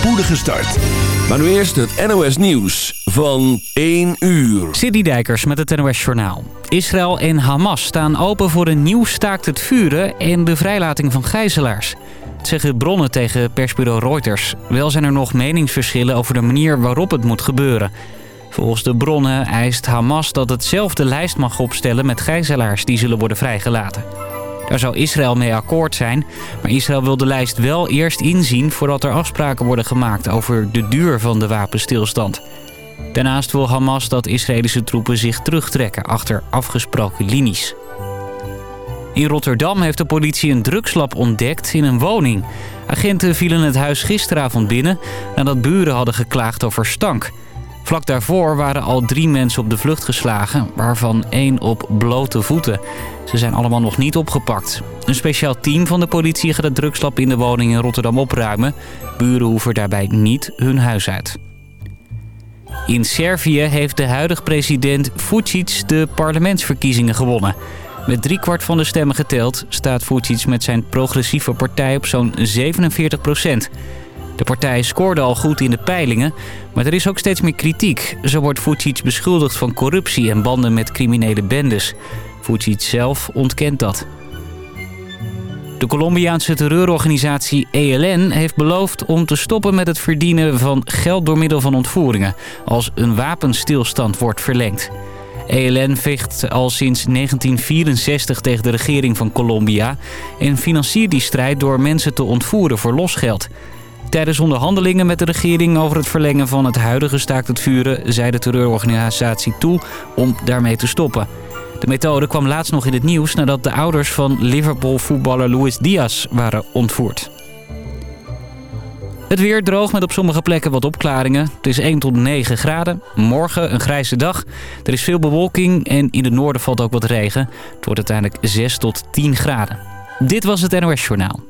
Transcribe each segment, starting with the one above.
spoedige start. Maar nu eerst het NOS Nieuws van 1 uur. City Dijkers met het NOS Journaal. Israël en Hamas staan open voor een nieuw staakt het vuren en de vrijlating van gijzelaars. Het zeggen bronnen tegen persbureau Reuters. Wel zijn er nog meningsverschillen over de manier waarop het moet gebeuren. Volgens de bronnen eist Hamas dat het zelf de lijst mag opstellen met gijzelaars die zullen worden vrijgelaten. Daar zou Israël mee akkoord zijn, maar Israël wil de lijst wel eerst inzien voordat er afspraken worden gemaakt over de duur van de wapenstilstand. Daarnaast wil Hamas dat Israëlische troepen zich terugtrekken achter afgesproken linies. In Rotterdam heeft de politie een drugslab ontdekt in een woning. Agenten vielen het huis gisteravond binnen nadat buren hadden geklaagd over stank. Vlak daarvoor waren al drie mensen op de vlucht geslagen, waarvan één op blote voeten. Ze zijn allemaal nog niet opgepakt. Een speciaal team van de politie gaat het drugslab in de woning in Rotterdam opruimen. Buren hoeven daarbij niet hun huis uit. In Servië heeft de huidige president Vucic de parlementsverkiezingen gewonnen. Met driekwart van de stemmen geteld staat Vucic met zijn progressieve partij op zo'n 47 procent. De partij scoorde al goed in de peilingen, maar er is ook steeds meer kritiek. Zo wordt Vucic beschuldigd van corruptie en banden met criminele bendes. Vucic zelf ontkent dat. De Colombiaanse terreurorganisatie ELN heeft beloofd om te stoppen met het verdienen van geld door middel van ontvoeringen... als een wapenstilstand wordt verlengd. ELN vecht al sinds 1964 tegen de regering van Colombia... en financiert die strijd door mensen te ontvoeren voor losgeld... Tijdens onderhandelingen met de regering over het verlengen van het huidige staakt het vuren... zei de terreurorganisatie toe om daarmee te stoppen. De methode kwam laatst nog in het nieuws nadat de ouders van Liverpool-voetballer Luis Diaz waren ontvoerd. Het weer droog met op sommige plekken wat opklaringen. Het is 1 tot 9 graden. Morgen een grijze dag. Er is veel bewolking en in het noorden valt ook wat regen. Het wordt uiteindelijk 6 tot 10 graden. Dit was het NOS Journaal.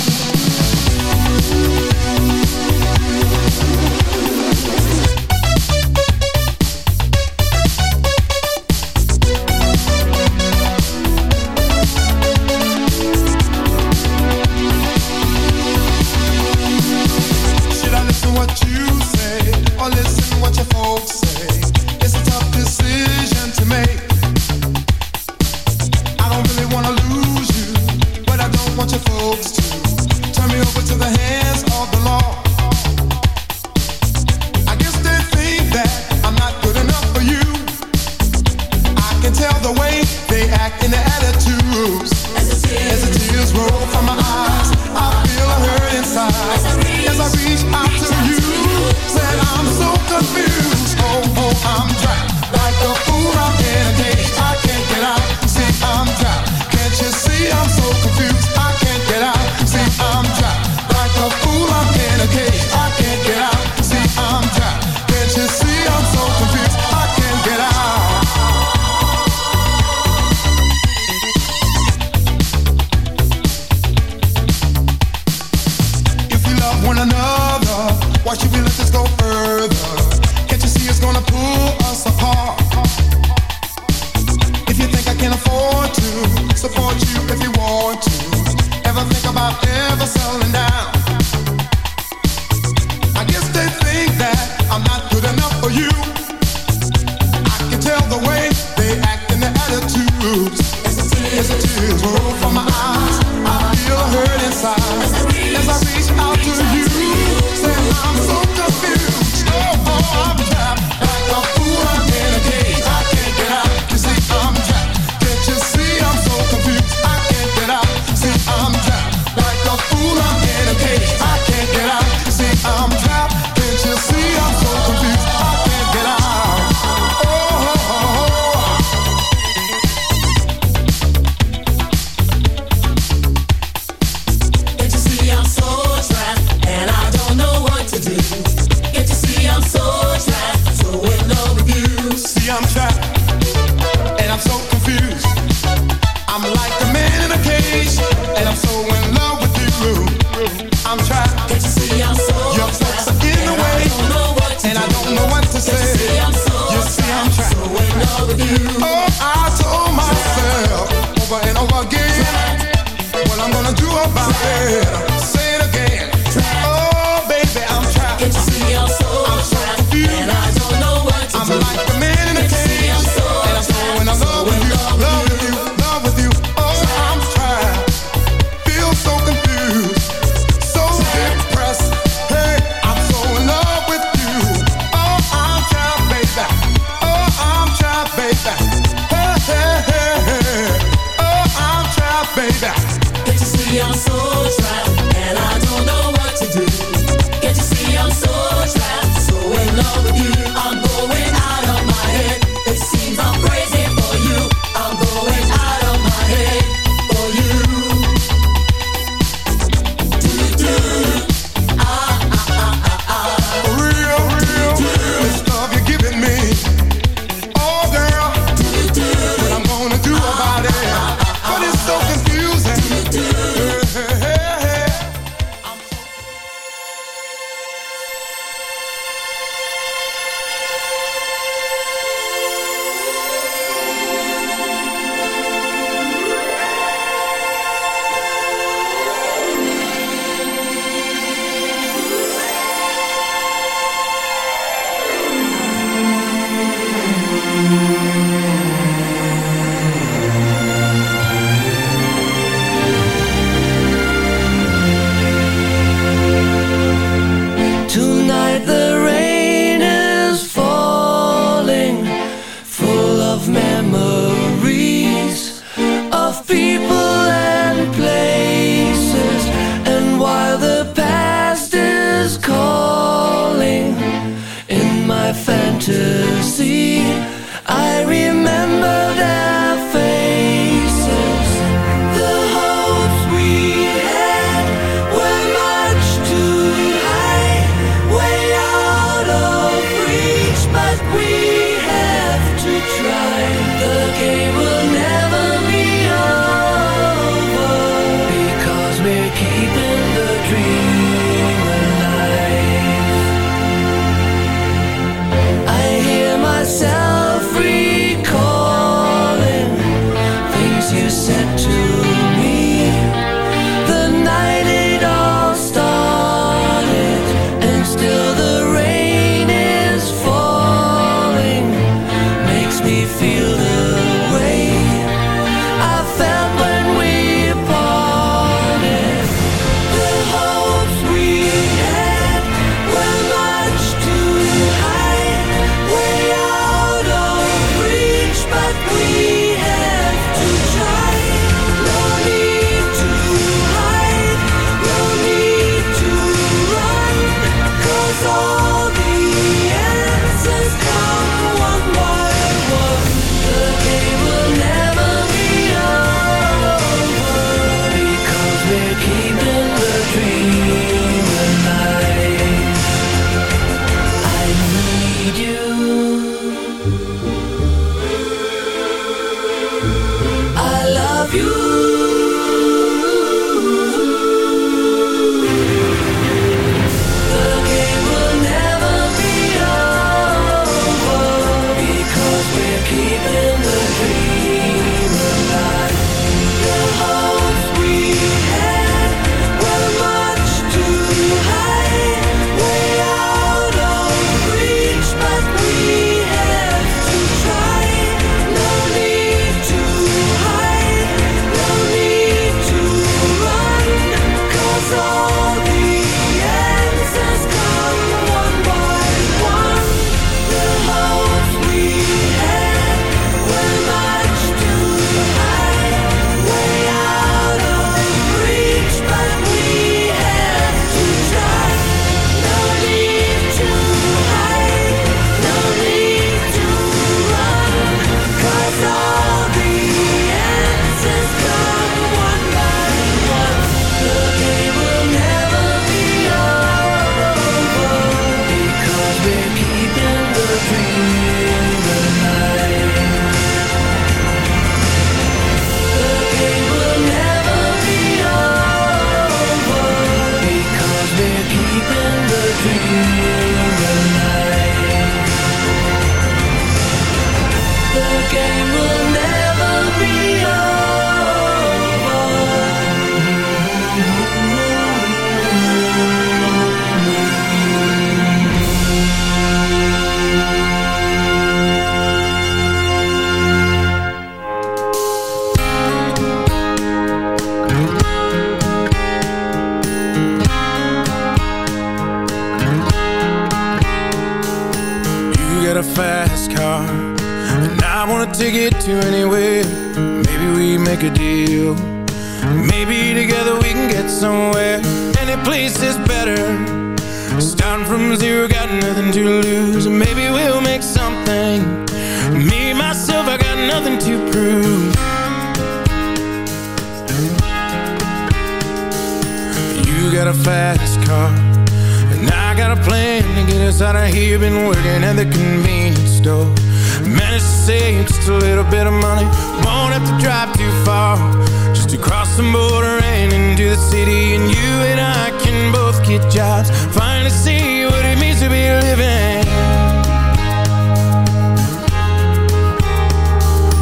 The border and into the city And you and I can both get jobs. Finally see what it means to be living.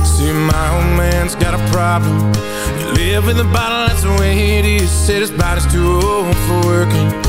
See, my old man's got a problem. You live with a bottle, that's the way it is. Said his body's too old for working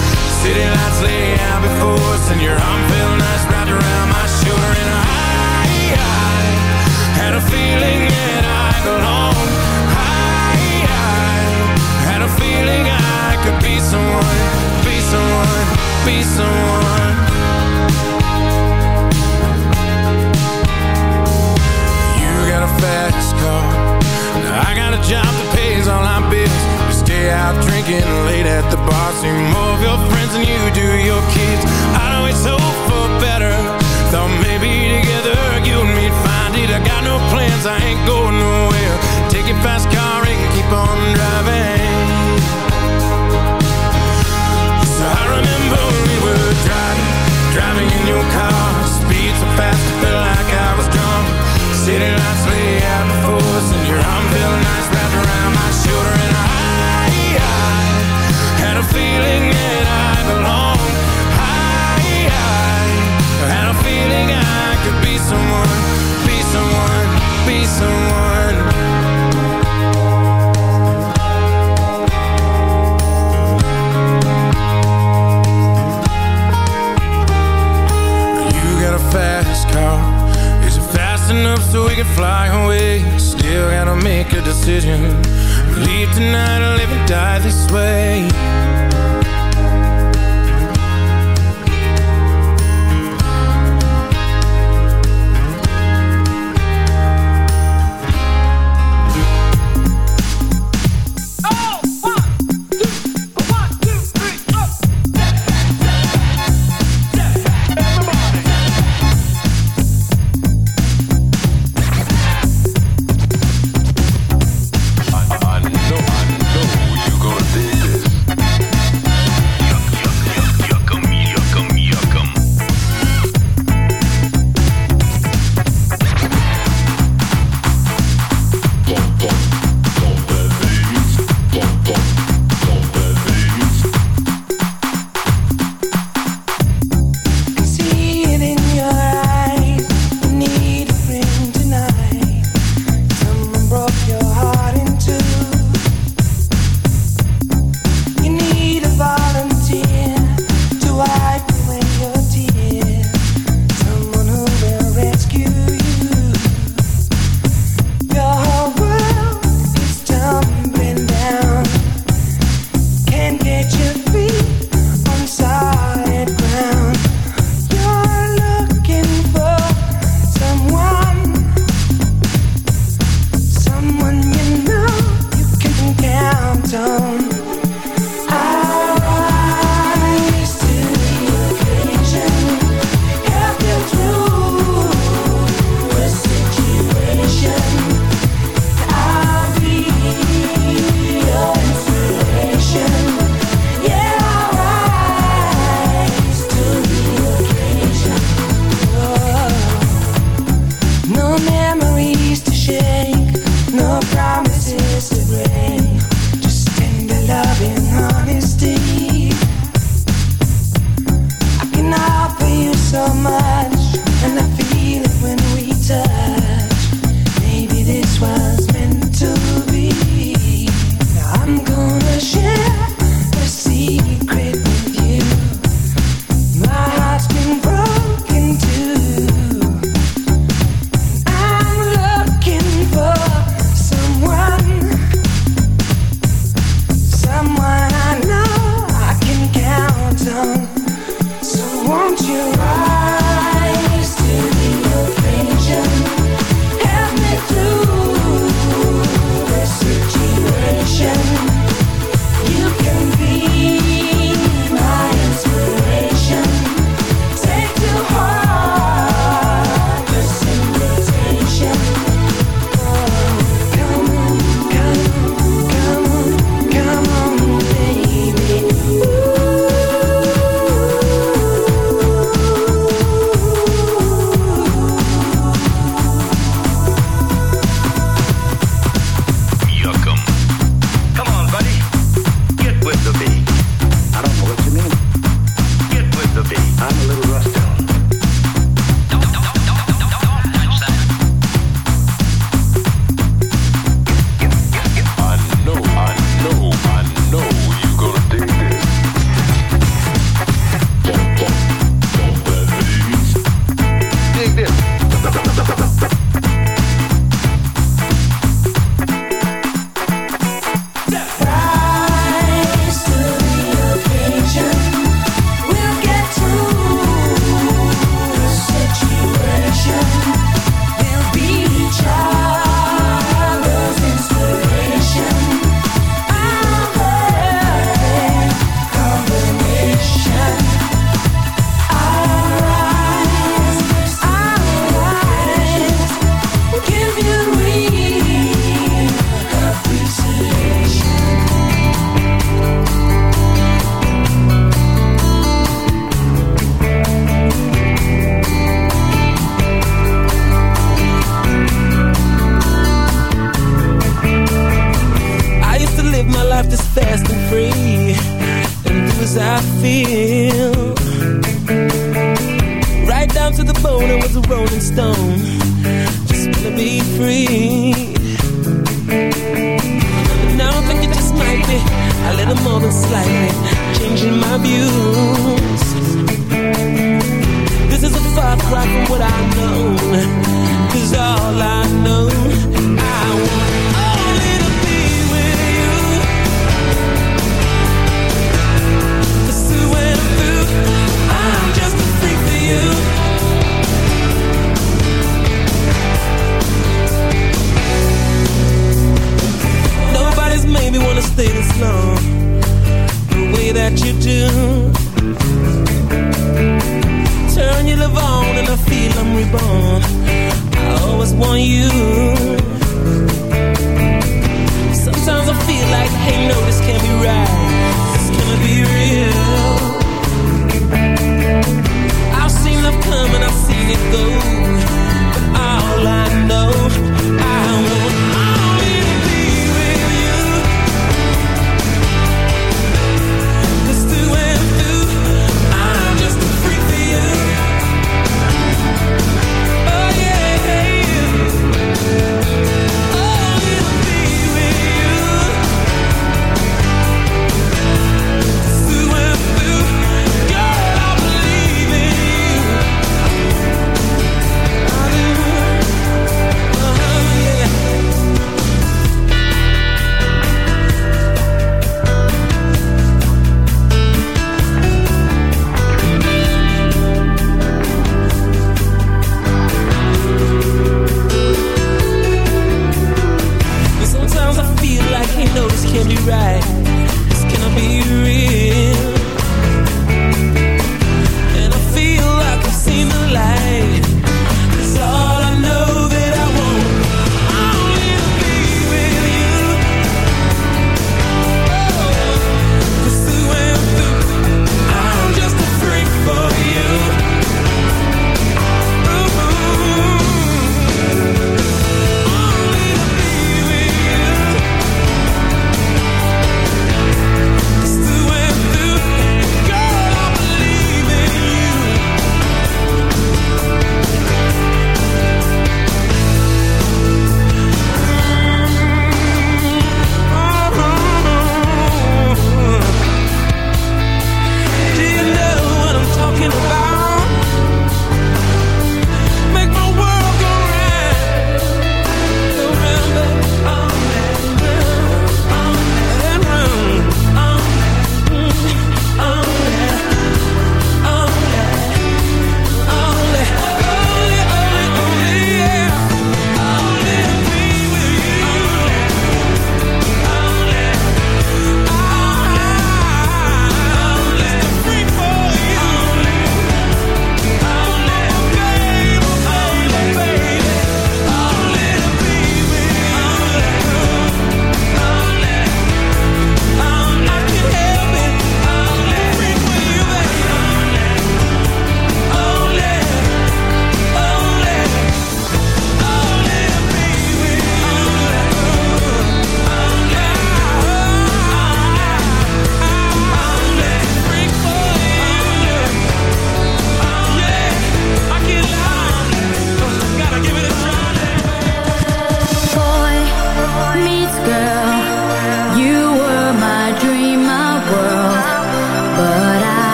City lights lay out before us And your arm felt nice wrapped around my shoulder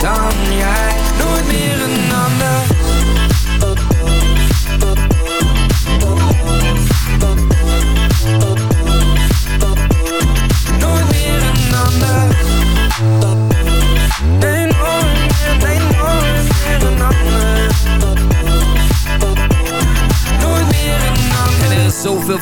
Don't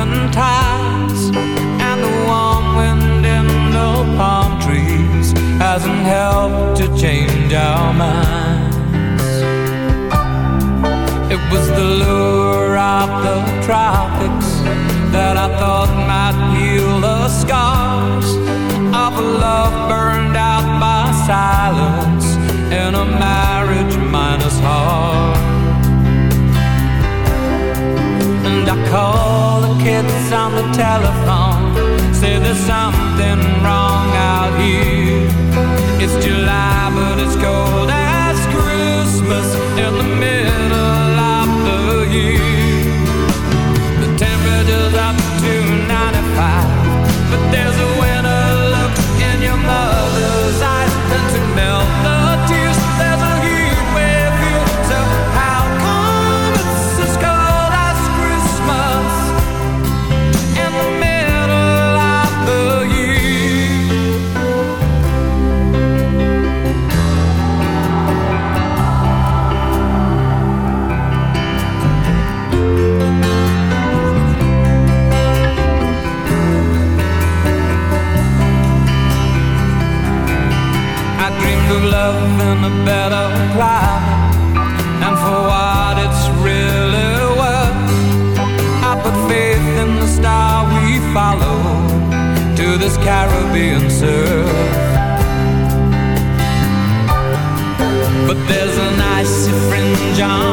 And the warm wind in the palm trees Hasn't helped to change our minds. It was the lure of the tropics That I thought might heal the scars Of a love burned out by silence In a marriage minus heart. And I call the kids on the telephone Say there's something wrong out here. It's July but it's cold as Christmas In the middle of the year a better climate And for what it's really worth I put faith in the star we follow To this Caribbean surf. But there's an icy fringe on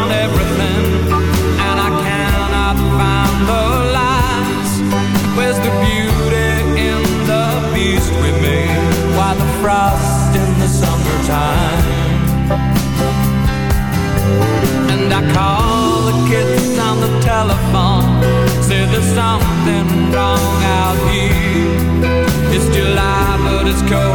just go.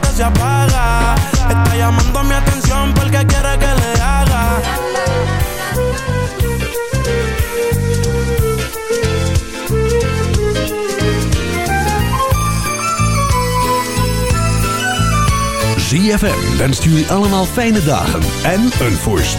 se apaga. Está llamando mi. ZFM wenst jullie allemaal fijne dagen en een voorspoedig